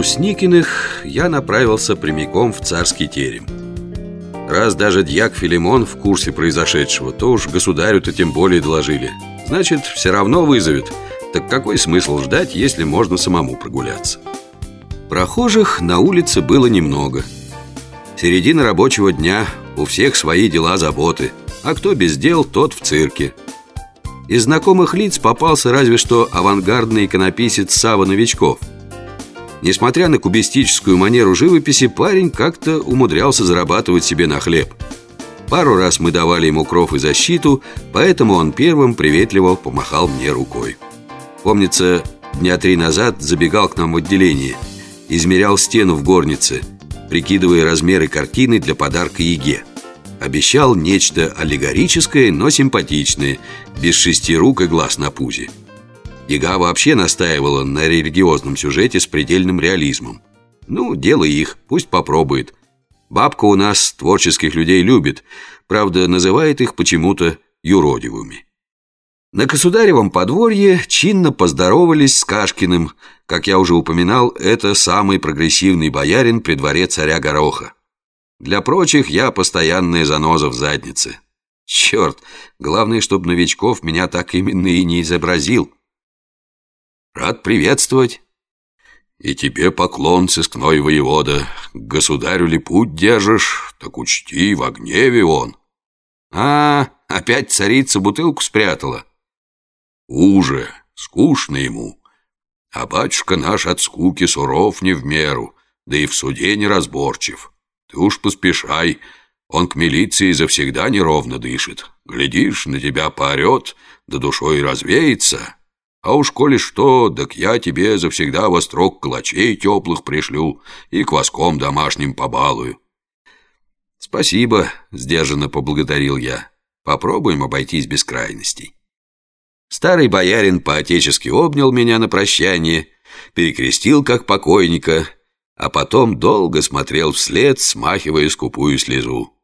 Брусникиных я направился прямиком в царский терем. Раз даже дьяк Филимон в курсе произошедшего, то уж государю-то тем более доложили. Значит, все равно вызовет. Так какой смысл ждать, если можно самому прогуляться? Прохожих на улице было немного. Середина рабочего дня, у всех свои дела, заботы. А кто без дел, тот в цирке. Из знакомых лиц попался разве что авангардный иконописец Сава Новичков – Несмотря на кубистическую манеру живописи, парень как-то умудрялся зарабатывать себе на хлеб. Пару раз мы давали ему кров и защиту, поэтому он первым приветливо помахал мне рукой. Помнится, дня три назад забегал к нам в отделение, измерял стену в горнице, прикидывая размеры картины для подарка Еге. Обещал нечто аллегорическое, но симпатичное, без шести рук и глаз на пузе. Яга вообще настаивала на религиозном сюжете с предельным реализмом. Ну, дело их, пусть попробует. Бабка у нас творческих людей любит, правда, называет их почему-то юродивыми. На государевом подворье чинно поздоровались с Кашкиным. Как я уже упоминал, это самый прогрессивный боярин при дворе царя Гороха. Для прочих я постоянная заноза в заднице. Черт, главное, чтобы новичков меня так именно и не изобразил. Рад приветствовать. И тебе поклон, сыскной воевода. Государю ли путь держишь, так учти, в гневе он. А, опять царица бутылку спрятала. Уже, скучно ему. А батюшка наш от скуки суров не в меру, да и в суде неразборчив. Ты уж поспешай, он к милиции завсегда неровно дышит. Глядишь, на тебя поорет, да душой развеется, а уж коли что, так я тебе завсегда во строк калачей теплых пришлю и кваском домашним побалую. Спасибо, сдержанно поблагодарил я. Попробуем обойтись без крайностей. Старый боярин поотечески обнял меня на прощание, перекрестил как покойника, а потом долго смотрел вслед, смахивая скупую слезу.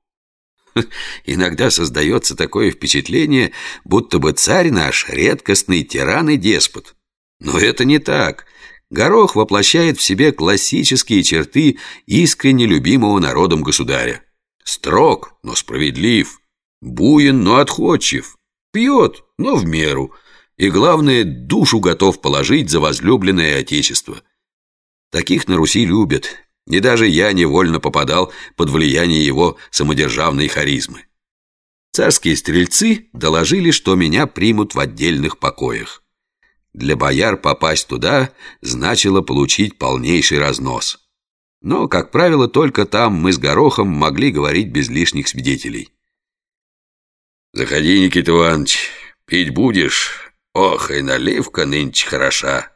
Иногда создается такое впечатление, будто бы царь наш редкостный тиран и деспот. Но это не так. Горох воплощает в себе классические черты искренне любимого народом государя. Строг, но справедлив. Буен, но отходчив. Пьет, но в меру. И главное, душу готов положить за возлюбленное отечество. Таких на Руси любят, и даже я невольно попадал под влияние его самодержавной харизмы. Царские стрельцы доложили, что меня примут в отдельных покоях. Для бояр попасть туда значило получить полнейший разнос. Но, как правило, только там мы с Горохом могли говорить без лишних свидетелей. «Заходи, Никита Иванович, пить будешь? Ох, и наливка нынче хороша!»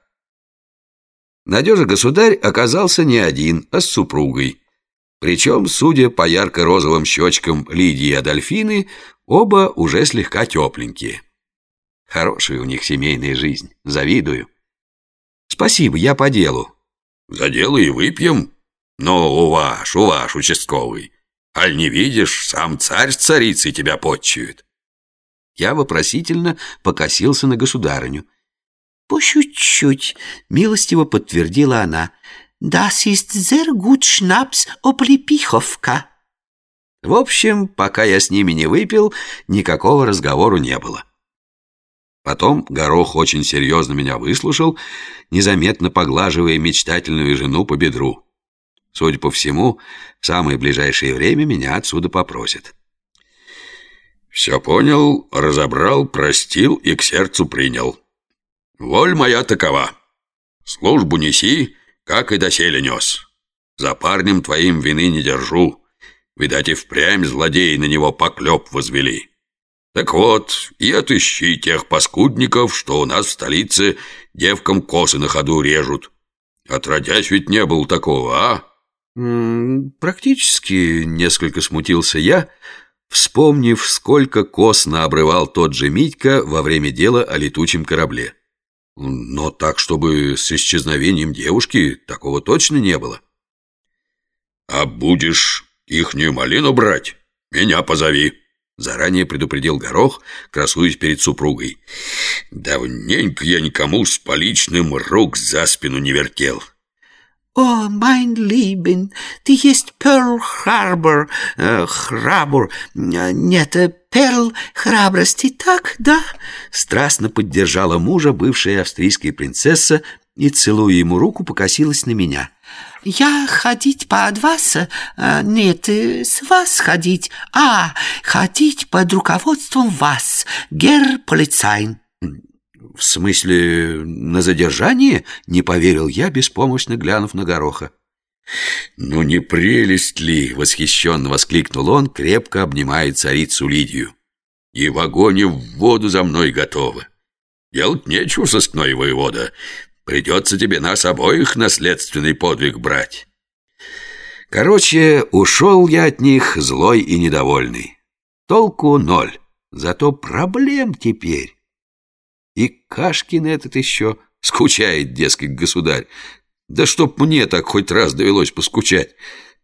Надежа государь оказался не один, а с супругой. Причем, судя по ярко-розовым щечкам Лидии и Адольфины, оба уже слегка тепленькие. Хорошая у них семейная жизнь, завидую. Спасибо, я по делу. За дело и выпьем. Но у ваш, у ваш участковый. Аль не видишь, сам царь с царицей тебя подчует. Я вопросительно покосился на государыню. «По чуть-чуть», — милостиво подтвердила она. «Das ist sehr gut Schnaps Облепиховка». В общем, пока я с ними не выпил, никакого разговору не было. Потом Горох очень серьезно меня выслушал, незаметно поглаживая мечтательную жену по бедру. Судя по всему, в самое ближайшее время меня отсюда попросят. «Все понял, разобрал, простил и к сердцу принял», Воль моя такова. Службу неси, как и доселе нес. За парнем твоим вины не держу. Видать, и впрямь злодеи на него поклеп возвели. Так вот, и отыщи тех паскудников, что у нас в столице девкам косы на ходу режут. Отродясь ведь не было такого, а? Практически несколько смутился я, вспомнив, сколько кос наобрывал тот же Митька во время дела о летучем корабле. Но так, чтобы с исчезновением девушки, такого точно не было. «А будешь ихнюю малину брать? Меня позови!» Заранее предупредил Горох, красуясь перед супругой. «Давненько я никому с поличным рук за спину не вертел. «О, майн Либен, ты есть Перл Харбор, э, Храбур, э, нет, э, Перл храбрости, так, да?» Страстно поддержала мужа бывшая австрийская принцесса и, целуя ему руку, покосилась на меня. «Я ходить под вас? А, нет, с вас ходить. А, ходить под руководством вас, гер полицайн». «В смысле, на задержание?» — не поверил я, беспомощно глянув на гороха. «Ну не прелесть ли!» — восхищенно воскликнул он, крепко обнимая царицу Лидию. «И в огонь, в воду за мной готовы. Делать нечего, сыскной воевода. Придется тебе нас обоих наследственный подвиг брать». Короче, ушел я от них злой и недовольный. Толку ноль, зато проблем теперь. И Кашкин этот еще скучает, дескать, государь. Да чтоб мне так хоть раз довелось поскучать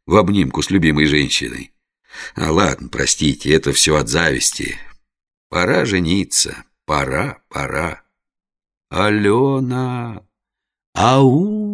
в обнимку с любимой женщиной. А ладно, простите, это все от зависти. Пора жениться, пора, пора. Алена, ау!